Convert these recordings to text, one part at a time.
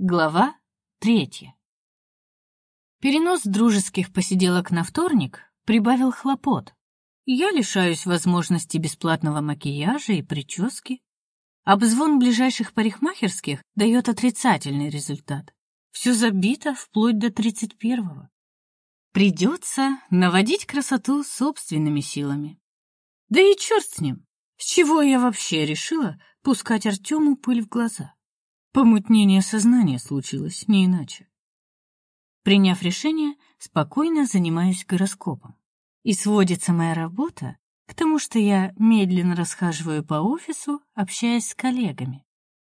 Глава третья. Перенос дружеских посиделок на вторник прибавил хлопот. Я лишаюсь возможности бесплатного макияжа и прически. Обзвон ближайших парикмахерских дает отрицательный результат. Все забито вплоть до тридцать первого. Придется наводить красоту собственными силами. Да и черт с ним. С чего я вообще решила пускать Артему пыль в глаза? Помутнение сознания случилось, не иначе. Приняв решение, спокойно занимаюсь гороскопом. И сводится моя работа к тому, что я медленно расхаживаю по офису, общаясь с коллегами.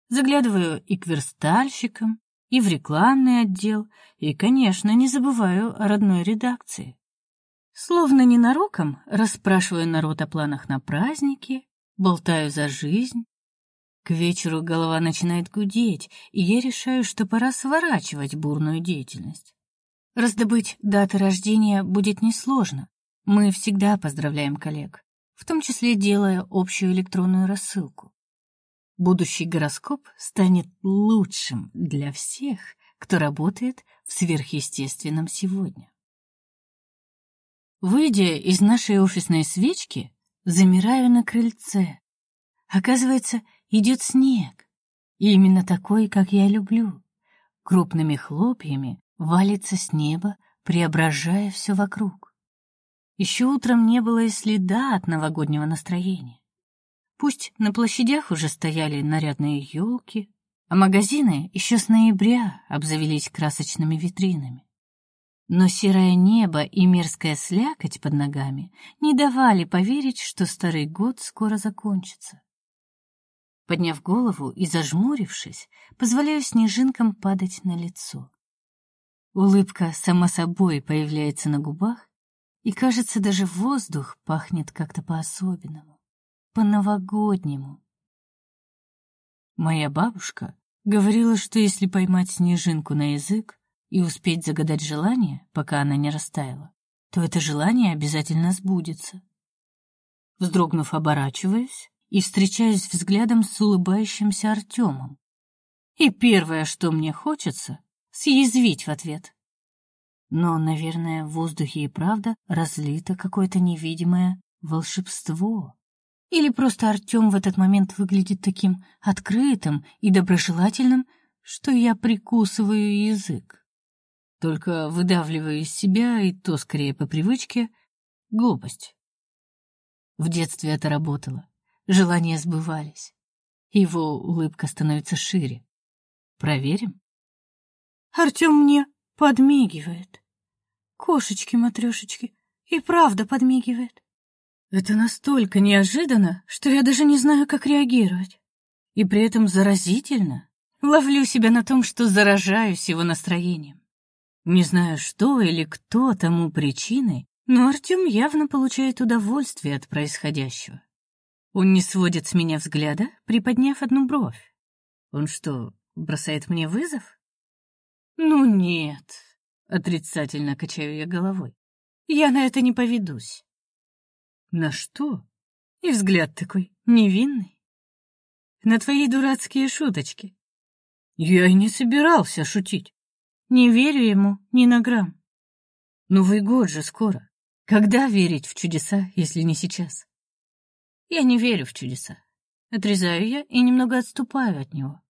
Заглядываю и к верстальщикам, и в рекламный отдел, и, конечно, не забываю о родной редакции. Словно ненароком расспрашиваю народ о планах на праздники, болтаю за жизнь. К вечеру голова начинает гудеть, и я решаю, что пора сворачивать бурную деятельность. Раздобыть даты рождения будет несложно. Мы всегда поздравляем коллег, в том числе делая общую электронную рассылку. Будущий гороскоп станет лучшим для всех, кто работает в сверхъестественном сегодня. Выйдя из нашей офисной свечки, замираю на крыльце. Оказывается, идет снег. И именно такой, как я люблю. Крупными хлопьями валится с неба, преображая все вокруг. Еще утром не было и следа от новогоднего настроения. Пусть на площадях уже стояли нарядные елки, а магазины еще с ноября обзавелись красочными витринами. Но серое небо и мерзкая слякоть под ногами не давали поверить, что старый год скоро закончится. Подняв голову и зажмурившись, позволяю снежинкам падать на лицо. Улыбка сама собой появляется на губах, и, кажется, даже воздух пахнет как-то по-особенному, по-новогоднему. Моя бабушка говорила, что если поймать снежинку на язык, и успеть загадать желание, пока она не растаяла, то это желание обязательно сбудется. Вздрогнув, оборачиваюсь и встречаюсь взглядом с улыбающимся Артемом. И первое, что мне хочется, съязвить в ответ. Но, наверное, в воздухе и правда разлито какое-то невидимое волшебство. Или просто Артем в этот момент выглядит таким открытым и доброжелательным, что я прикусываю язык. Только выдавливаю из себя, и то скорее по привычке, глупость. В детстве это работало. Желания сбывались. Его улыбка становится шире. Проверим? Артем мне подмигивает. Кошечки-матрешечки. И правда подмигивает. Это настолько неожиданно, что я даже не знаю, как реагировать. И при этом заразительно. Ловлю себя на том, что заражаюсь его настроением. Не знаю, что или кто тому причиной, но Артем явно получает удовольствие от происходящего. Он не сводит с меня взгляда, приподняв одну бровь. Он что, бросает мне вызов? Ну нет, отрицательно качаю я головой. Я на это не поведусь. На что? И взгляд такой невинный. На твои дурацкие шуточки. Я и не собирался шутить. Не верю ему ни на грамм. Новый год же скоро. Когда верить в чудеса, если не сейчас? Я не верю в чудеса. Отрезаю я и немного отступаю от него.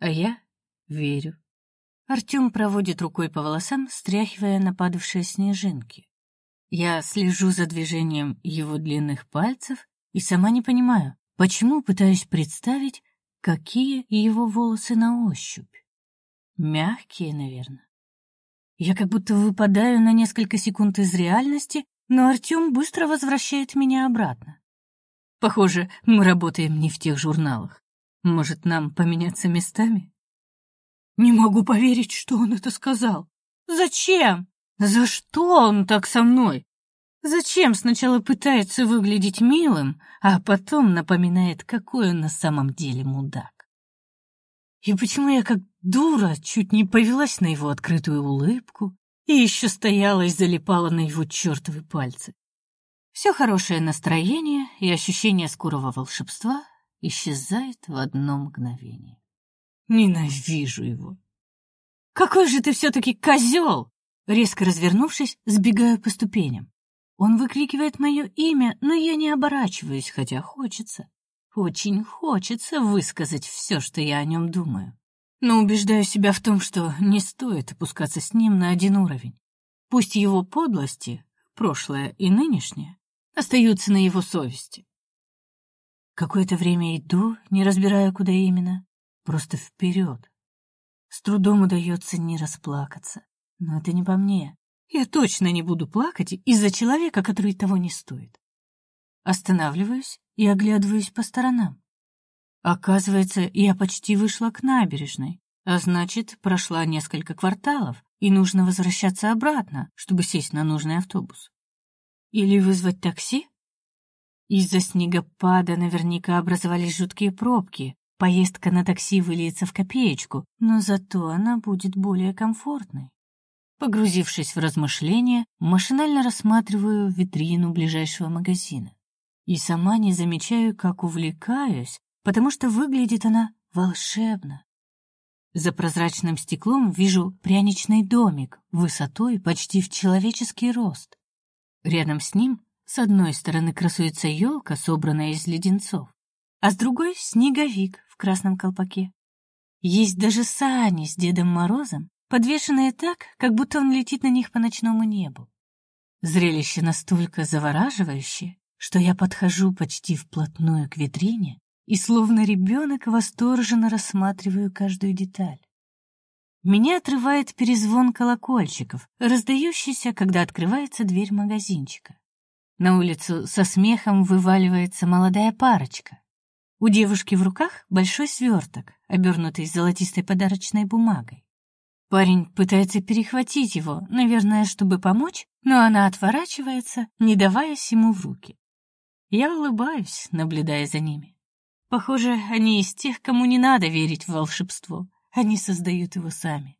А я верю. Артем проводит рукой по волосам, стряхивая нападавшие снежинки. Я слежу за движением его длинных пальцев и сама не понимаю, почему пытаюсь представить, какие его волосы на ощупь. Мягкие, наверное. Я как будто выпадаю на несколько секунд из реальности, но Артем быстро возвращает меня обратно. Похоже, мы работаем не в тех журналах. Может, нам поменяться местами? Не могу поверить, что он это сказал. Зачем? За что он так со мной? Зачем сначала пытается выглядеть милым, а потом напоминает, какой он на самом деле мудак? И почему я как дура чуть не повелась на его открытую улыбку и еще стояла и залипала на его чертовы пальцы? Все хорошее настроение и ощущение скорого волшебства исчезает в одно мгновение. Ненавижу его. Какой же ты все-таки козел!» Резко развернувшись, сбегаю по ступеням. Он выкрикивает мое имя, но я не оборачиваюсь, хотя хочется. Очень хочется высказать все, что я о нем думаю. Но убеждаю себя в том, что не стоит опускаться с ним на один уровень. Пусть его подлости, прошлое и нынешнее, остаются на его совести. Какое-то время иду, не разбирая, куда именно, просто вперед. С трудом удается не расплакаться. Но это не по мне. Я точно не буду плакать из-за человека, который того не стоит. Останавливаюсь и оглядываюсь по сторонам. Оказывается, я почти вышла к набережной, а значит, прошла несколько кварталов, и нужно возвращаться обратно, чтобы сесть на нужный автобус. Или вызвать такси? Из-за снегопада наверняка образовались жуткие пробки. Поездка на такси выльется в копеечку, но зато она будет более комфортной. Погрузившись в размышления, машинально рассматриваю витрину ближайшего магазина. И сама не замечаю, как увлекаюсь, потому что выглядит она волшебно. За прозрачным стеклом вижу пряничный домик высотой почти в человеческий рост. Рядом с ним с одной стороны красуется елка, собранная из леденцов, а с другой — снеговик в красном колпаке. Есть даже сани с Дедом Морозом подвешенные так, как будто он летит на них по ночному небу. Зрелище настолько завораживающее, что я подхожу почти вплотную к витрине и словно ребенок восторженно рассматриваю каждую деталь. Меня отрывает перезвон колокольчиков, раздающийся, когда открывается дверь магазинчика. На улицу со смехом вываливается молодая парочка. У девушки в руках большой сверток, обернутый золотистой подарочной бумагой. Парень пытается перехватить его, наверное, чтобы помочь, но она отворачивается, не даваясь ему в руки. Я улыбаюсь, наблюдая за ними. Похоже, они из тех, кому не надо верить в волшебство. Они создают его сами.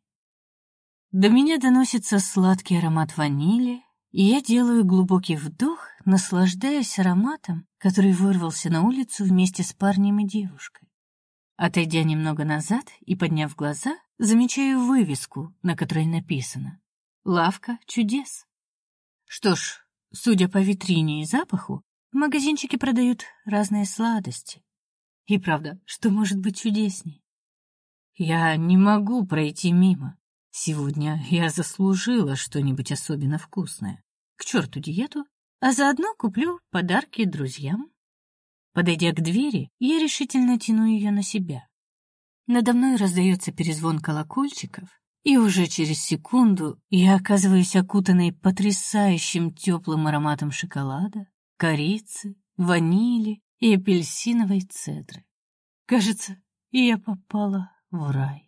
До меня доносится сладкий аромат ванили, и я делаю глубокий вдох, наслаждаясь ароматом, который вырвался на улицу вместе с парнем и девушкой. Отойдя немного назад и подняв глаза, замечаю вывеску, на которой написано «Лавка чудес». Что ж, судя по витрине и запаху, в магазинчике продают разные сладости. И правда, что может быть чудесней? Я не могу пройти мимо. Сегодня я заслужила что-нибудь особенно вкусное. К черту диету, а заодно куплю подарки друзьям. Подойдя к двери, я решительно тяну ее на себя. Надо мной раздается перезвон колокольчиков, и уже через секунду я оказываюсь окутанной потрясающим теплым ароматом шоколада, корицы, ванили и апельсиновой цедры. Кажется, я попала в рай.